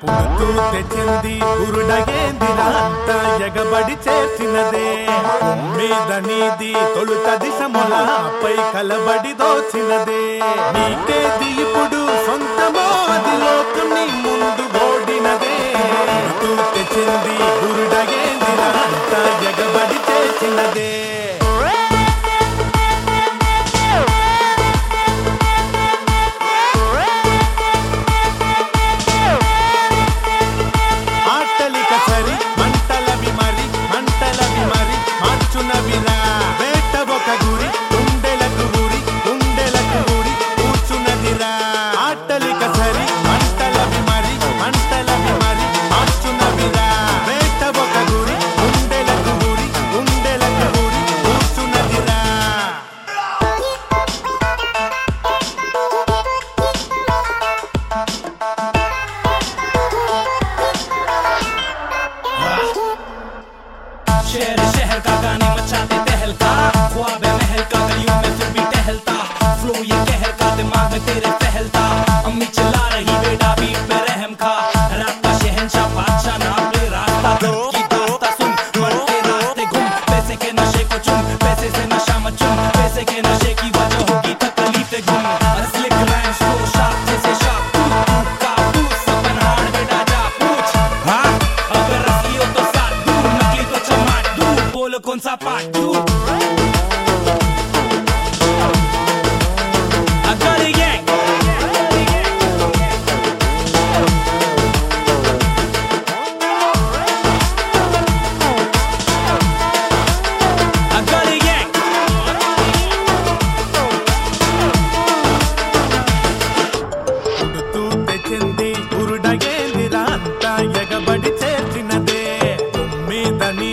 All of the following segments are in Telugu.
పుడుతూ తెచ్చింది గురుడగేందిరా ఎగబడి చేసినదే. మీద నీది తొలుత దిశముల పై కలబడి దోచినదే. నీకే దీపుడు సొంతమో అది లోకం tem na. acaba le compte ça partout. తెచ్చింది ఉరుడగేంది రాంతా ఎగబడి చేర్చినదే. మీద నీ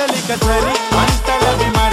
आंटली कथली अंतल अभिमान